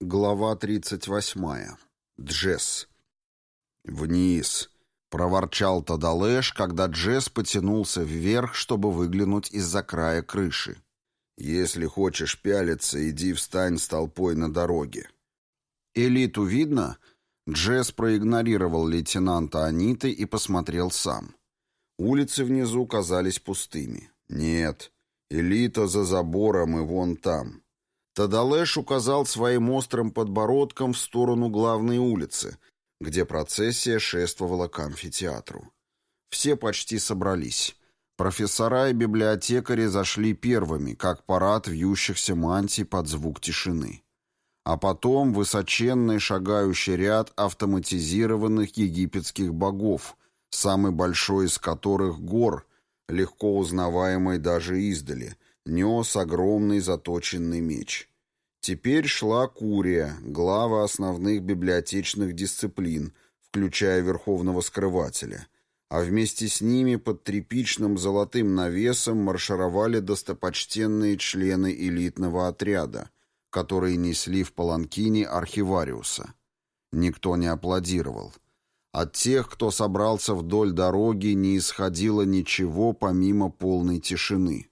Глава 38. Джесс. «Вниз!» — проворчал Тадалеш, когда Джесс потянулся вверх, чтобы выглянуть из-за края крыши. «Если хочешь пялиться, иди встань с толпой на дороге». «Элиту видно?» Джесс проигнорировал лейтенанта Аниты и посмотрел сам. Улицы внизу казались пустыми. «Нет, элита за забором и вон там». Тадалеш указал своим острым подбородком в сторону главной улицы, где процессия шествовала к амфитеатру. Все почти собрались. Профессора и библиотекари зашли первыми, как парад вьющихся мантий под звук тишины. А потом высоченный шагающий ряд автоматизированных египетских богов, самый большой из которых гор, легко узнаваемый даже издали, нес огромный заточенный меч. Теперь шла Курия, глава основных библиотечных дисциплин, включая Верховного Скрывателя, а вместе с ними под тряпичным золотым навесом маршировали достопочтенные члены элитного отряда, которые несли в паланкине архивариуса. Никто не аплодировал. От тех, кто собрался вдоль дороги, не исходило ничего помимо полной тишины.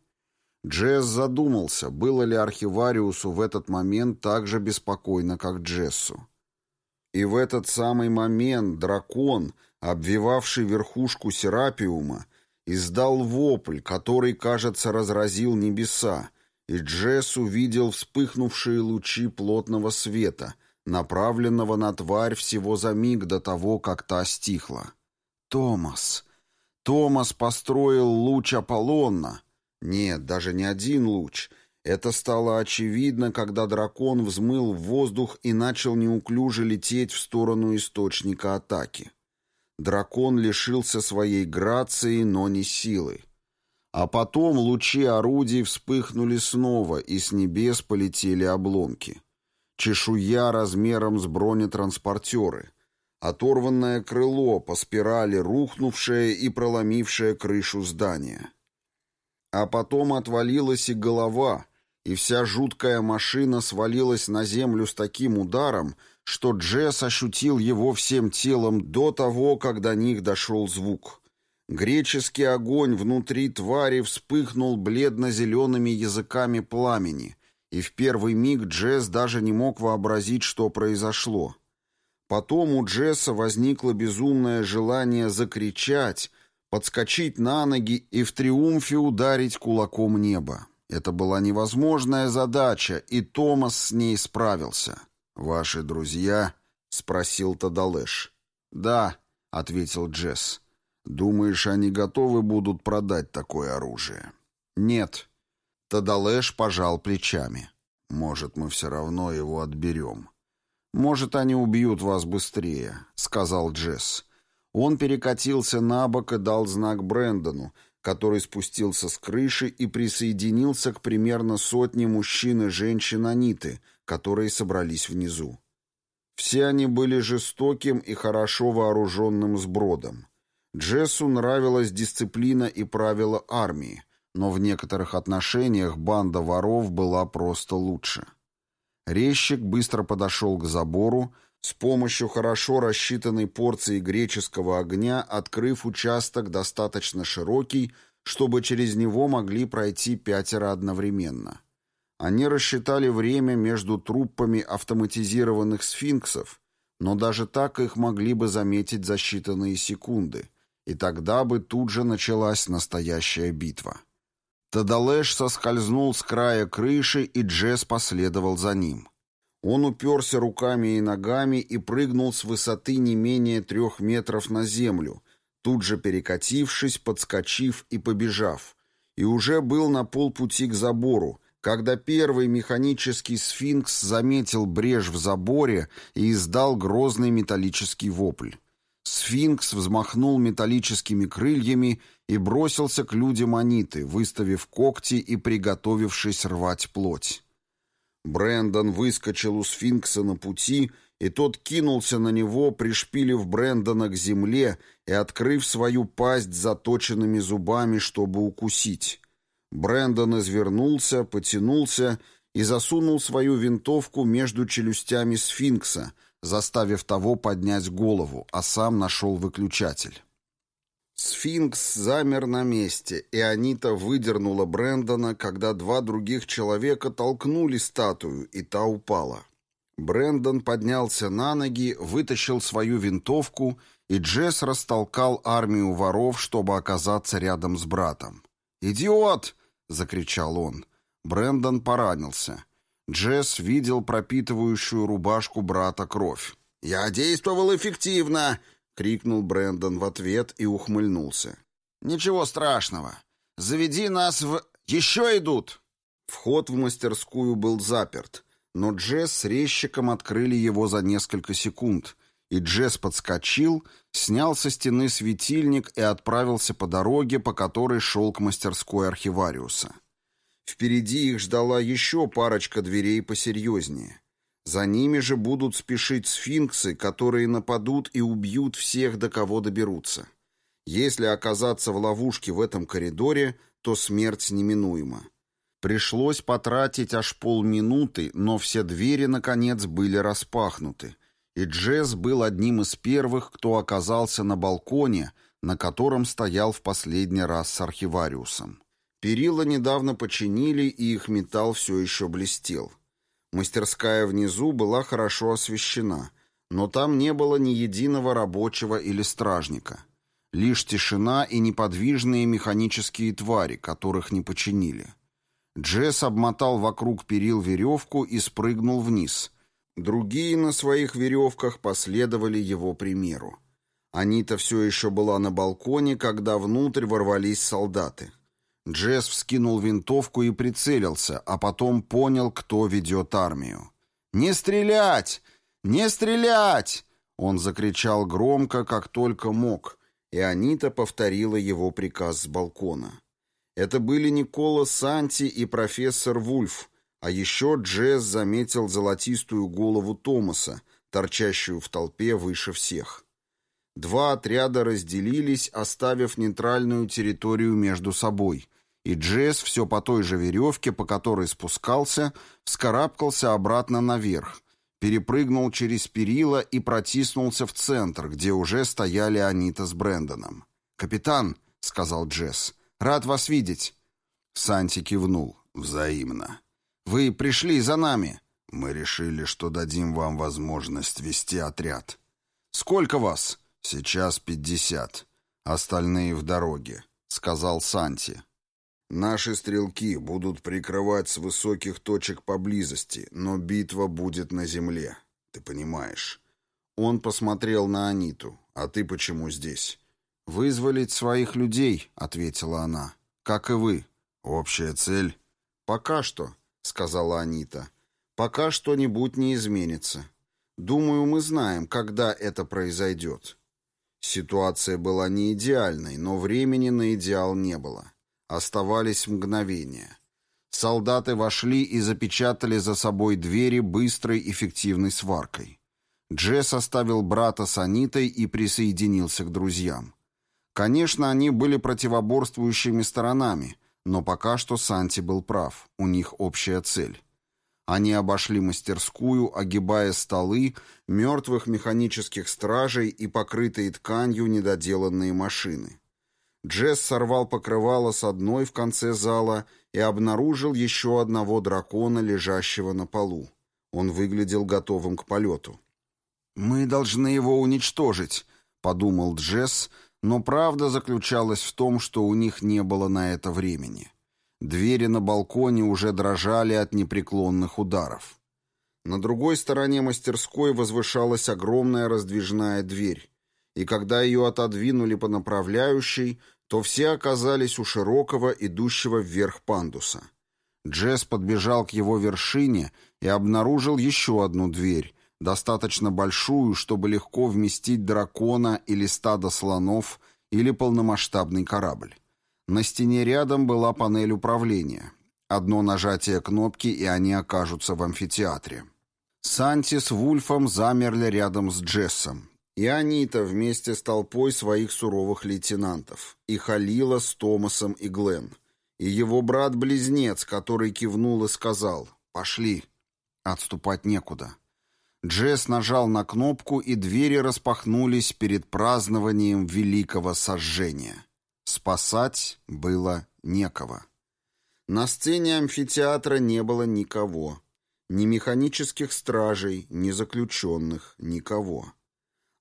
Джесс задумался, было ли архивариусу в этот момент так же беспокойно, как Джессу. И в этот самый момент дракон, обвивавший верхушку серапиума, издал вопль, который, кажется, разразил небеса, и Джесс увидел вспыхнувшие лучи плотного света, направленного на тварь всего за миг до того, как та стихла. «Томас! Томас построил луч Аполлона!» Нет, даже не один луч. Это стало очевидно, когда дракон взмыл в воздух и начал неуклюже лететь в сторону источника атаки. Дракон лишился своей грации, но не силы. А потом лучи орудий вспыхнули снова, и с небес полетели обломки. Чешуя размером с бронетранспортеры. Оторванное крыло по спирали, рухнувшее и проломившее крышу здания. А потом отвалилась и голова, и вся жуткая машина свалилась на землю с таким ударом, что Джесс ощутил его всем телом до того, как до них дошел звук. Греческий огонь внутри твари вспыхнул бледно-зелеными языками пламени, и в первый миг Джесс даже не мог вообразить, что произошло. Потом у Джесса возникло безумное желание закричать, подскочить на ноги и в триумфе ударить кулаком небо. Это была невозможная задача, и Томас с ней справился. «Ваши друзья?» — спросил Тадалеш. «Да», — ответил Джесс. «Думаешь, они готовы будут продать такое оружие?» «Нет». Тадалеш пожал плечами. «Может, мы все равно его отберем». «Может, они убьют вас быстрее», — сказал Джесс. Он перекатился на бок и дал знак Брэндону, который спустился с крыши и присоединился к примерно сотне мужчин и женщин Аниты, которые собрались внизу. Все они были жестоким и хорошо вооруженным сбродом. Джессу нравилась дисциплина и правила армии, но в некоторых отношениях банда воров была просто лучше. Резчик быстро подошел к забору, с помощью хорошо рассчитанной порции греческого огня, открыв участок достаточно широкий, чтобы через него могли пройти пятеро одновременно. Они рассчитали время между труппами автоматизированных сфинксов, но даже так их могли бы заметить за считанные секунды, и тогда бы тут же началась настоящая битва. Тадалеш соскользнул с края крыши, и Джесс последовал за ним. Он уперся руками и ногами и прыгнул с высоты не менее трех метров на землю, тут же перекатившись, подскочив и побежав, и уже был на полпути к забору, когда первый механический сфинкс заметил брешь в заборе и издал грозный металлический вопль. Сфинкс взмахнул металлическими крыльями и бросился к людям Аниты, выставив когти и приготовившись рвать плоть. Брендон выскочил у сфинкса на пути и тот кинулся на него, пришпилив Брэндона к земле и открыв свою пасть заточенными зубами, чтобы укусить. Брэндон извернулся, потянулся и засунул свою винтовку между челюстями сфинкса, заставив того поднять голову, а сам нашел выключатель. Сфинкс замер на месте, и Анита выдернула Брэндона, когда два других человека толкнули статую, и та упала. Брэндон поднялся на ноги, вытащил свою винтовку, и Джесс растолкал армию воров, чтобы оказаться рядом с братом. «Идиот!» — закричал он. Брэндон поранился. Джесс видел пропитывающую рубашку брата кровь. «Я действовал эффективно!» — крикнул Брэндон в ответ и ухмыльнулся. «Ничего страшного. Заведи нас в... Еще идут!» Вход в мастерскую был заперт, но Джесс с резчиком открыли его за несколько секунд, и Джесс подскочил, снял со стены светильник и отправился по дороге, по которой шел к мастерской архивариуса. Впереди их ждала еще парочка дверей посерьезнее. За ними же будут спешить сфинксы, которые нападут и убьют всех, до кого доберутся. Если оказаться в ловушке в этом коридоре, то смерть неминуема. Пришлось потратить аж полминуты, но все двери, наконец, были распахнуты, и Джесс был одним из первых, кто оказался на балконе, на котором стоял в последний раз с архивариусом. Перила недавно починили, и их металл все еще блестел. Мастерская внизу была хорошо освещена, но там не было ни единого рабочего или стражника. Лишь тишина и неподвижные механические твари, которых не починили. Джесс обмотал вокруг перил веревку и спрыгнул вниз. Другие на своих веревках последовали его примеру. Анита все еще была на балконе, когда внутрь ворвались солдаты. Джесс вскинул винтовку и прицелился, а потом понял, кто ведет армию. «Не стрелять! Не стрелять!» Он закричал громко, как только мог, и Анита повторила его приказ с балкона. Это были Никола Санти и профессор Вульф, а еще Джесс заметил золотистую голову Томаса, торчащую в толпе выше всех. Два отряда разделились, оставив нейтральную территорию между собой, и Джесс все по той же веревке, по которой спускался, вскарабкался обратно наверх, перепрыгнул через перила и протиснулся в центр, где уже стояли Анита с Брэндоном. «Капитан», — сказал Джесс, — Рад вас видеть». Санти кивнул. «Взаимно». «Вы пришли за нами». «Мы решили, что дадим вам возможность вести отряд». «Сколько вас?» «Сейчас пятьдесят. Остальные в дороге», — сказал Санти. «Наши стрелки будут прикрывать с высоких точек поблизости, но битва будет на земле. Ты понимаешь». Он посмотрел на Аниту. «А ты почему здесь?» «Вызволить своих людей», — ответила она. «Как и вы». «Общая цель?» «Пока что», — сказала Анита. «Пока что-нибудь не изменится. Думаю, мы знаем, когда это произойдет». Ситуация была не идеальной, но времени на идеал не было. Оставались мгновения. Солдаты вошли и запечатали за собой двери быстрой эффективной сваркой. Джесс оставил брата с Анитой и присоединился к друзьям. Конечно, они были противоборствующими сторонами, но пока что Санти был прав, у них общая цель. Они обошли мастерскую, огибая столы, мертвых механических стражей и покрытые тканью недоделанные машины. Джесс сорвал покрывало с одной в конце зала и обнаружил еще одного дракона, лежащего на полу. Он выглядел готовым к полету. «Мы должны его уничтожить», — подумал Джесс, — но правда заключалась в том, что у них не было на это времени. Двери на балконе уже дрожали от непреклонных ударов. На другой стороне мастерской возвышалась огромная раздвижная дверь, и когда ее отодвинули по направляющей, то все оказались у широкого, идущего вверх пандуса. Джесс подбежал к его вершине и обнаружил еще одну дверь, достаточно большую, чтобы легко вместить дракона или стадо слонов, или полномасштабный корабль. На стене рядом была панель управления. Одно нажатие кнопки, и они окажутся в амфитеатре. Санти с Вульфом замерли рядом с Джессом. И Анита вместе с толпой своих суровых лейтенантов. И Халила с Томасом и Глен. И его брат-близнец, который кивнул и сказал «Пошли». Отступать некуда. Джесс нажал на кнопку, и двери распахнулись перед празднованием великого сожжения. Спасать было некого. На сцене амфитеатра не было никого. Ни механических стражей, ни заключенных, никого.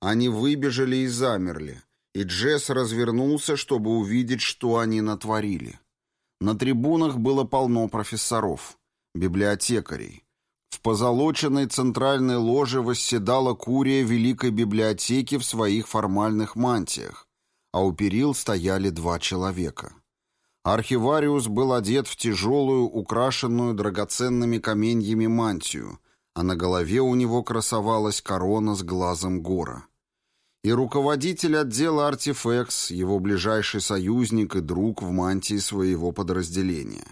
Они выбежали и замерли, и Джесс развернулся, чтобы увидеть, что они натворили. На трибунах было полно профессоров, библиотекарей. В позолоченной центральной ложе восседала курия Великой Библиотеки в своих формальных мантиях, а у перил стояли два человека. Архивариус был одет в тяжелую, украшенную драгоценными каменьями мантию, а на голове у него красовалась корона с глазом гора. И руководитель отдела «Артифекс», его ближайший союзник и друг в мантии своего подразделения.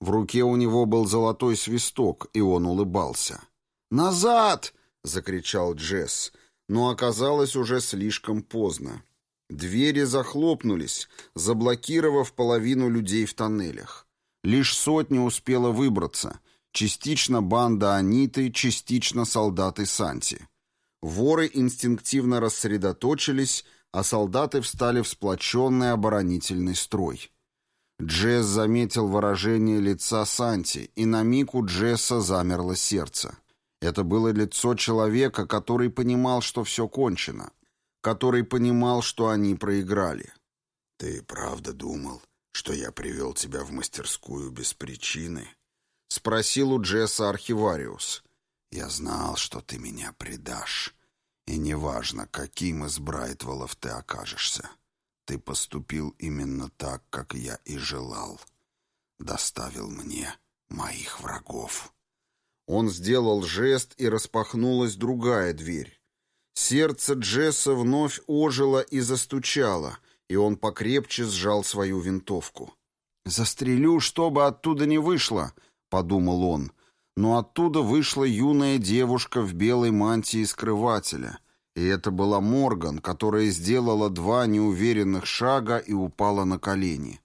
В руке у него был золотой свисток, и он улыбался. «Назад!» — закричал Джесс, но оказалось уже слишком поздно. Двери захлопнулись, заблокировав половину людей в тоннелях. Лишь сотня успела выбраться. Частично банда Аниты, частично солдаты Санти. Воры инстинктивно рассредоточились, а солдаты встали в сплоченный оборонительный строй. Джесс заметил выражение лица Санти, и на миг у Джесса замерло сердце. Это было лицо человека, который понимал, что все кончено, который понимал, что они проиграли. «Ты правда думал, что я привел тебя в мастерскую без причины?» — спросил у Джесса архивариус. «Я знал, что ты меня предашь, и неважно, каким из Брайтвеллов ты окажешься, ты поступил именно так, как я и желал. Доставил мне моих врагов». Он сделал жест, и распахнулась другая дверь. Сердце Джесса вновь ожило и застучало, и он покрепче сжал свою винтовку. «Застрелю, чтобы оттуда не вышло», — подумал он. Но оттуда вышла юная девушка в белой мантии скрывателя. И это была Морган, которая сделала два неуверенных шага и упала на колени.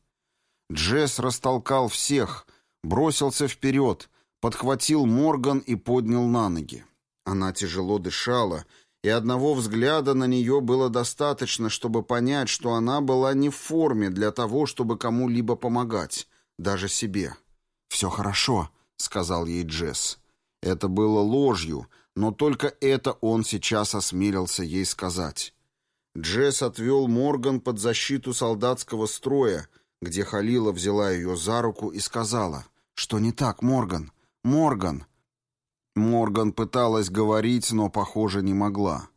Джесс растолкал всех, бросился вперед, подхватил Морган и поднял на ноги. Она тяжело дышала, и одного взгляда на нее было достаточно, чтобы понять, что она была не в форме для того, чтобы кому-либо помогать, даже себе. «Все хорошо», — сказал ей Джесс. Это было ложью, но только это он сейчас осмелился ей сказать. Джесс отвел Морган под защиту солдатского строя, где Халила взяла ее за руку и сказала, «Что не так, Морган? Морган!» Морган пыталась говорить, но, похоже, не могла.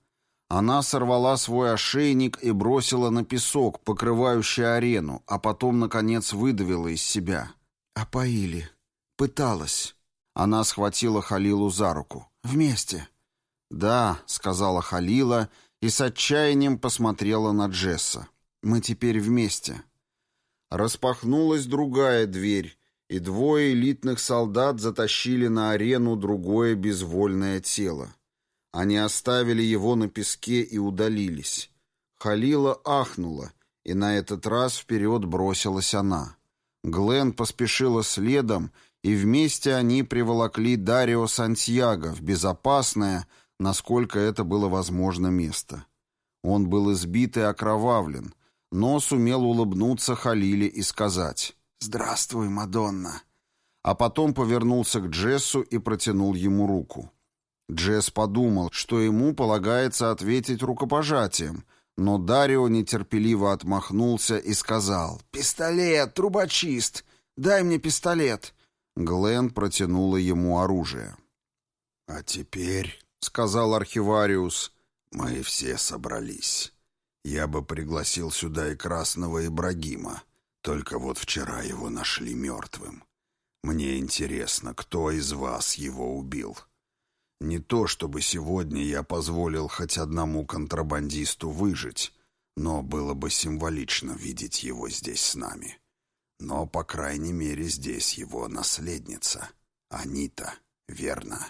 Она сорвала свой ошейник и бросила на песок, покрывающий арену, а потом, наконец, выдавила из себя. «Опоили. Пыталась». Она схватила Халилу за руку. «Вместе». «Да», — сказала Халила и с отчаянием посмотрела на Джесса. «Мы теперь вместе». Распахнулась другая дверь, и двое элитных солдат затащили на арену другое безвольное тело. Они оставили его на песке и удалились. Халила ахнула, и на этот раз вперед бросилась она. Глен поспешила следом, и вместе они приволокли Дарио Сантьяго в безопасное, насколько это было возможно, место. Он был избит и окровавлен, но сумел улыбнуться Халиле и сказать «Здравствуй, Мадонна!» А потом повернулся к Джессу и протянул ему руку. Джесс подумал, что ему полагается ответить рукопожатием, но Дарио нетерпеливо отмахнулся и сказал «Пистолет, трубочист! Дай мне пистолет!» Глен протянула ему оружие. «А теперь», — сказал архивариус, — «мы все собрались. Я бы пригласил сюда и красного Ибрагима, только вот вчера его нашли мертвым. Мне интересно, кто из вас его убил. Не то, чтобы сегодня я позволил хоть одному контрабандисту выжить, но было бы символично видеть его здесь с нами. Но, по крайней мере, здесь его наследница. Анита, верно?»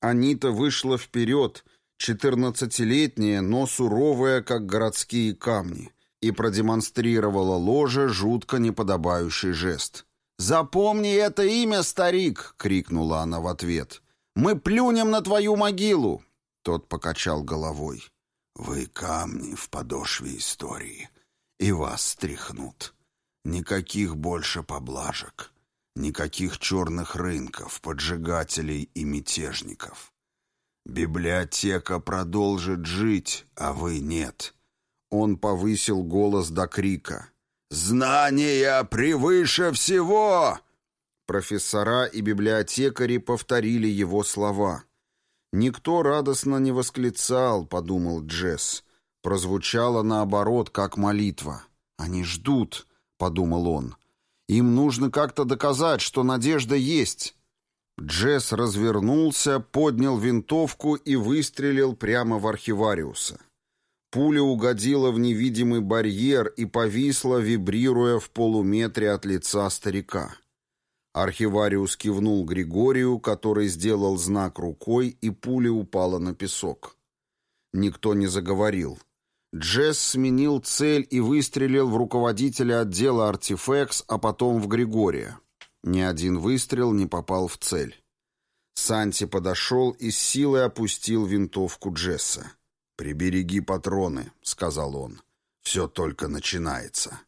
Анита вышла вперед, четырнадцатилетняя, но суровая, как городские камни, и продемонстрировала ложе жутко неподобающий жест. «Запомни это имя, старик!» — крикнула она в ответ. «Мы плюнем на твою могилу!» Тот покачал головой. «Вы камни в подошве истории, и вас стряхнут. Никаких больше поблажек, никаких черных рынков, поджигателей и мятежников. Библиотека продолжит жить, а вы нет». Он повысил голос до крика. «Знания превыше всего!» Профессора и библиотекари повторили его слова. «Никто радостно не восклицал», — подумал Джесс. Прозвучало наоборот, как молитва. «Они ждут», — подумал он. «Им нужно как-то доказать, что надежда есть». Джесс развернулся, поднял винтовку и выстрелил прямо в архивариуса. Пуля угодила в невидимый барьер и повисла, вибрируя в полуметре от лица старика. Архивариус кивнул Григорию, который сделал знак рукой, и пуля упала на песок. Никто не заговорил. Джесс сменил цель и выстрелил в руководителя отдела «Артифекс», а потом в Григория. Ни один выстрел не попал в цель. Санти подошел и с силой опустил винтовку Джесса. «Прибереги патроны», — сказал он. «Все только начинается».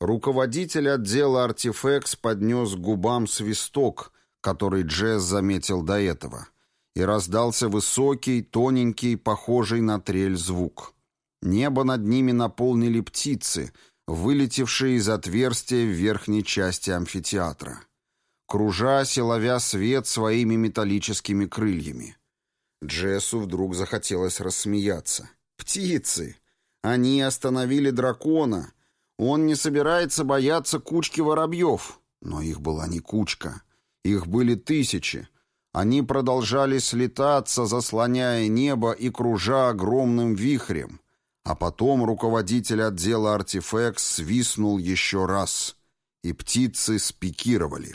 Руководитель отдела «Артифекс» поднес к губам свисток, который Джесс заметил до этого, и раздался высокий, тоненький, похожий на трель звук. Небо над ними наполнили птицы, вылетевшие из отверстия в верхней части амфитеатра. Кружась и ловя свет своими металлическими крыльями. Джессу вдруг захотелось рассмеяться. «Птицы! Они остановили дракона! Он не собирается бояться кучки воробьев!» Но их была не кучка. Их были тысячи. Они продолжали слетаться, заслоняя небо и кружа огромным вихрем. А потом руководитель отдела «Артифекс» свистнул еще раз, и птицы спикировали.